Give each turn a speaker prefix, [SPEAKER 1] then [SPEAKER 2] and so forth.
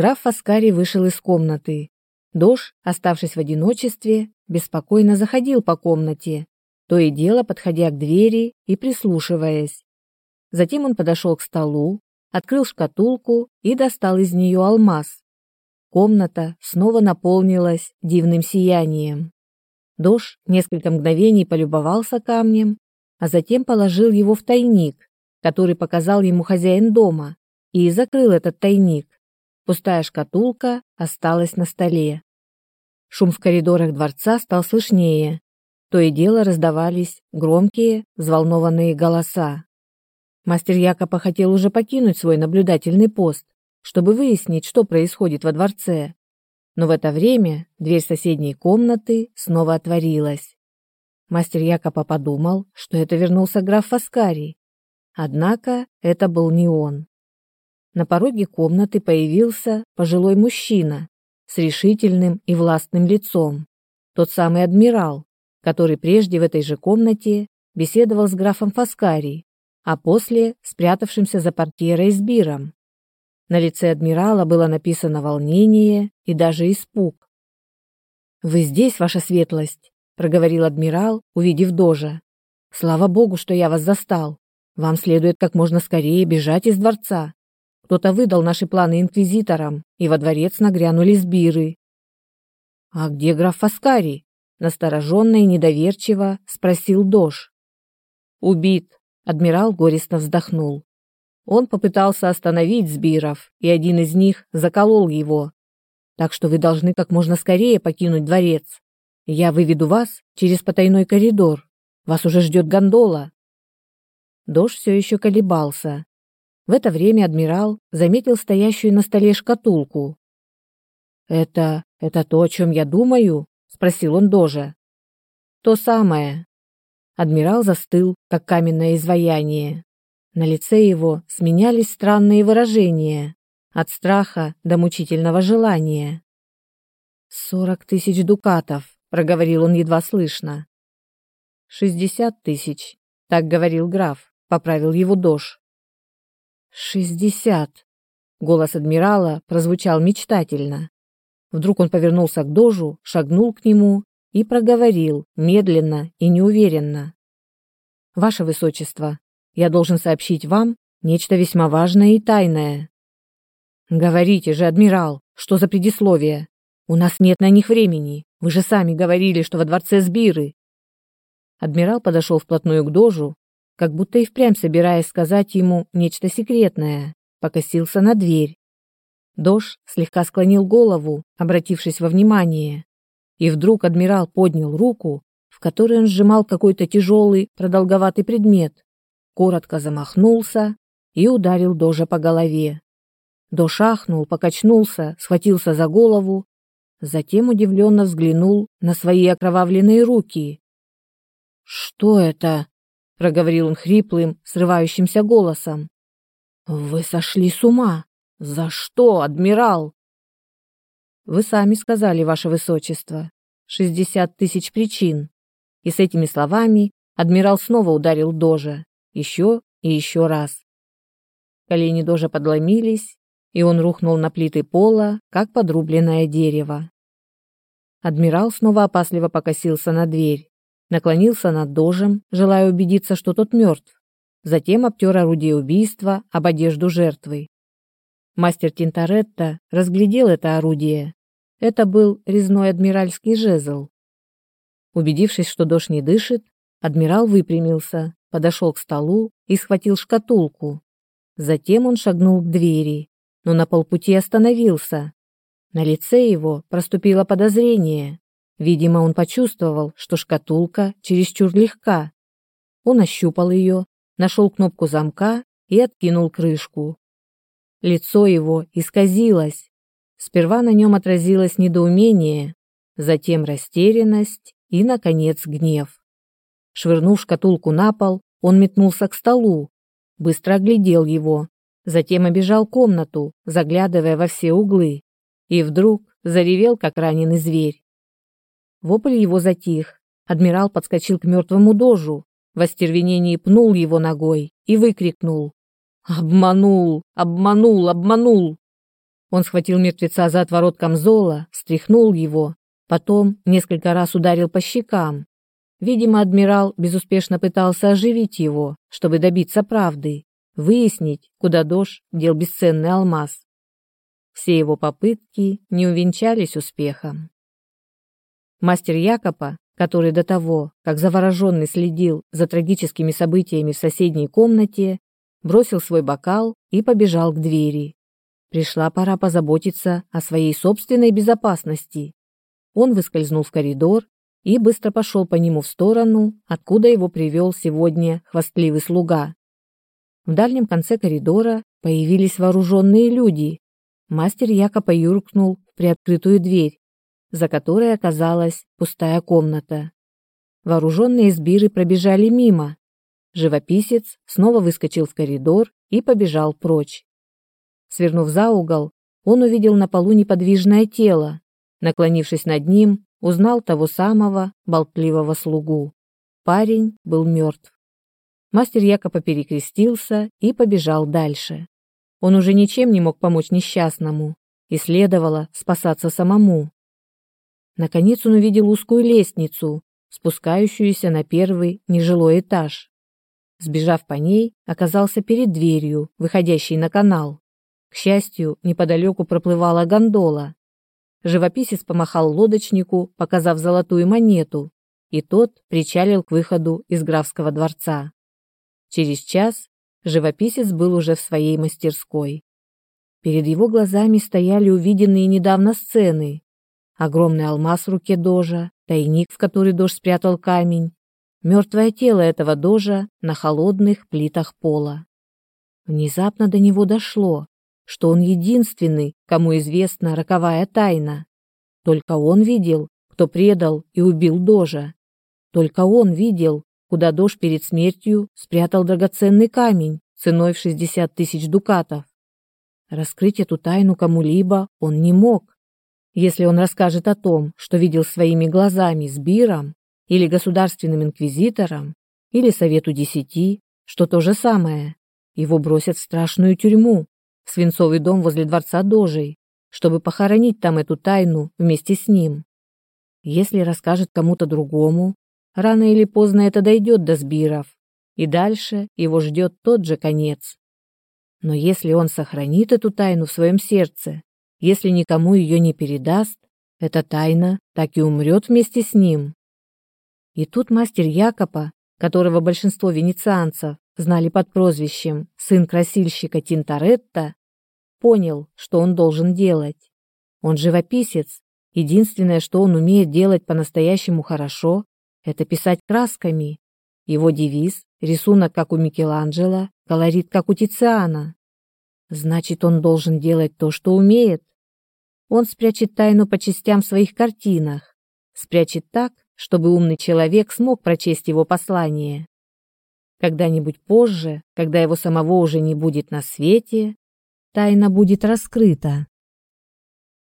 [SPEAKER 1] Граф Фаскари вышел из комнаты. Дож, оставшись в одиночестве, беспокойно заходил по комнате, то и дело подходя к двери и прислушиваясь. Затем он подошел к столу, открыл шкатулку и достал из нее алмаз. Комната снова наполнилась дивным сиянием. Дож несколько мгновений полюбовался камнем, а затем положил его в тайник, который показал ему хозяин дома, и закрыл этот тайник. Пустая шкатулка осталась на столе. Шум в коридорах дворца стал слышнее. То и дело раздавались громкие, взволнованные голоса. Мастер Якоба хотел уже покинуть свой наблюдательный пост, чтобы выяснить, что происходит во дворце. Но в это время дверь соседней комнаты снова отворилась. Мастер Якоба подумал, что это вернулся граф Фаскари. Однако это был не он. На пороге комнаты появился пожилой мужчина с решительным и властным лицом. Тот самый адмирал, который прежде в этой же комнате беседовал с графом Фаскари, а после спрятавшимся за портьерой с Биром. На лице адмирала было написано волнение и даже испуг. «Вы здесь, ваша светлость», — проговорил адмирал, увидев Дожа. «Слава богу, что я вас застал. Вам следует как можно скорее бежать из дворца. Кто-то выдал наши планы инквизиторам, и во дворец нагрянули сбиры. «А где граф Фаскари?» – настороженно и недоверчиво спросил Дош. «Убит», – адмирал горестно вздохнул. Он попытался остановить сбиров, и один из них заколол его. Так что вы должны как можно скорее покинуть дворец. Я выведу вас через потайной коридор. Вас уже ждет гондола. Дож все еще колебался, в это время адмирал заметил стоящую на столе шкатулку. «Это... это то, о чем я думаю?» — спросил он Дожа. «То самое». Адмирал застыл, как каменное изваяние. На лице его сменялись странные выражения, от страха до мучительного желания. «Сорок тысяч дукатов», — проговорил он едва слышно. «Шестьдесят тысяч», — так говорил граф, — поправил его Дож. «Шестьдесят!» Голос адмирала прозвучал мечтательно. Вдруг он повернулся к Дожу, шагнул к нему и проговорил, медленно и неуверенно. «Ваше Высочество, я должен сообщить вам нечто весьма важное и тайное». «Говорите же, адмирал, что за предисловие? У нас нет на них времени. Вы же сами говорили, что во дворце Сбиры». Адмирал подошел вплотную к Дожу как будто и впрямь собираясь сказать ему нечто секретное, покосился на дверь. Дош слегка склонил голову, обратившись во внимание, и вдруг адмирал поднял руку, в которой он сжимал какой-то тяжелый, продолговатый предмет, коротко замахнулся и ударил Дожа по голове. Дош ахнул, покачнулся, схватился за голову, затем удивленно взглянул на свои окровавленные руки. «Что это?» Проговорил он хриплым, срывающимся голосом. Вы сошли с ума. За что, адмирал? Вы сами сказали, ваше высочество. Шестьдесят тысяч причин. И с этими словами адмирал снова ударил Дожа. Еще и еще раз. Колени Дожа подломились, и он рухнул на плиты пола, как подрубленное дерево. Адмирал снова опасливо покосился на дверь наклонился над дожем, желая убедиться, что тот мертв. Затем обтер орудие убийства об одежду жертвы. Мастер Тинторетто разглядел это орудие. Это был резной адмиральский жезл. Убедившись, что дождь не дышит, адмирал выпрямился, подошел к столу и схватил шкатулку. Затем он шагнул к двери, но на полпути остановился. На лице его проступило подозрение. Видимо, он почувствовал, что шкатулка чересчур легка. Он ощупал ее, нашел кнопку замка и откинул крышку. Лицо его исказилось. Сперва на нем отразилось недоумение, затем растерянность и, наконец, гнев. Швырнув шкатулку на пол, он метнулся к столу, быстро оглядел его, затем обежал комнату, заглядывая во все углы, и вдруг заревел, как раненый зверь. Вопль его затих. Адмирал подскочил к мертвому дожу, в остервенении пнул его ногой и выкрикнул. «Обманул! Обманул! Обманул!» Он схватил мертвеца за отворот камзола, стряхнул его, потом несколько раз ударил по щекам. Видимо, адмирал безуспешно пытался оживить его, чтобы добиться правды, выяснить, куда Дож дел бесценный алмаз. Все его попытки не увенчались успехом. Мастер Якопа, который до того, как завороженный следил за трагическими событиями в соседней комнате, бросил свой бокал и побежал к двери. Пришла пора позаботиться о своей собственной безопасности. Он выскользнул в коридор и быстро пошел по нему в сторону, откуда его привел сегодня хвастливый слуга. В дальнем конце коридора появились вооруженные люди. Мастер Якопа юркнул в приоткрытую дверь, за которой оказалась пустая комната. Вооруженные сбиры пробежали мимо. Живописец снова выскочил в коридор и побежал прочь. Свернув за угол, он увидел на полу неподвижное тело. Наклонившись над ним, узнал того самого болтливого слугу. Парень был мертв. Мастер якобы перекрестился и побежал дальше. Он уже ничем не мог помочь несчастному, и следовало спасаться самому. Наконец он увидел узкую лестницу, спускающуюся на первый нежилой этаж. Сбежав по ней, оказался перед дверью, выходящей на канал. К счастью, неподалеку проплывала гондола. Живописец помахал лодочнику, показав золотую монету, и тот причалил к выходу из графского дворца. Через час живописец был уже в своей мастерской. Перед его глазами стояли увиденные недавно сцены. Огромный алмаз в руке Дожа, тайник, в который Дож спрятал камень, мертвое тело этого Дожа на холодных плитах пола. Внезапно до него дошло, что он единственный, кому известна роковая тайна. Только он видел, кто предал и убил Дожа. Только он видел, куда Дож перед смертью спрятал драгоценный камень ценой в 60 тысяч дукатов. Раскрыть эту тайну кому-либо он не мог. Если он расскажет о том, что видел своими глазами с Биром или государственным инквизитором, или Совету Десяти, что то же самое, его бросят в страшную тюрьму, свинцовый дом возле дворца Дожей, чтобы похоронить там эту тайну вместе с ним. Если расскажет кому-то другому, рано или поздно это дойдет до Сбиров, и дальше его ждет тот же конец. Но если он сохранит эту тайну в своем сердце, если никому ее не передаст, эта тайна так и умрет вместе с ним. И тут мастер Якопа, которого большинство венецианцев знали под прозвищем «сын красильщика Тинторетто», понял, что он должен делать. Он живописец. Единственное, что он умеет делать по-настоящему хорошо, это писать красками. Его девиз – рисунок, как у Микеланджело, колорит, как у Тициана. Значит, он должен делать то, что умеет. Он спрячет тайну по частям в своих картинах. Спрячет так, чтобы умный человек смог прочесть его послание. Когда-нибудь позже, когда его самого уже не будет на свете, тайна будет раскрыта.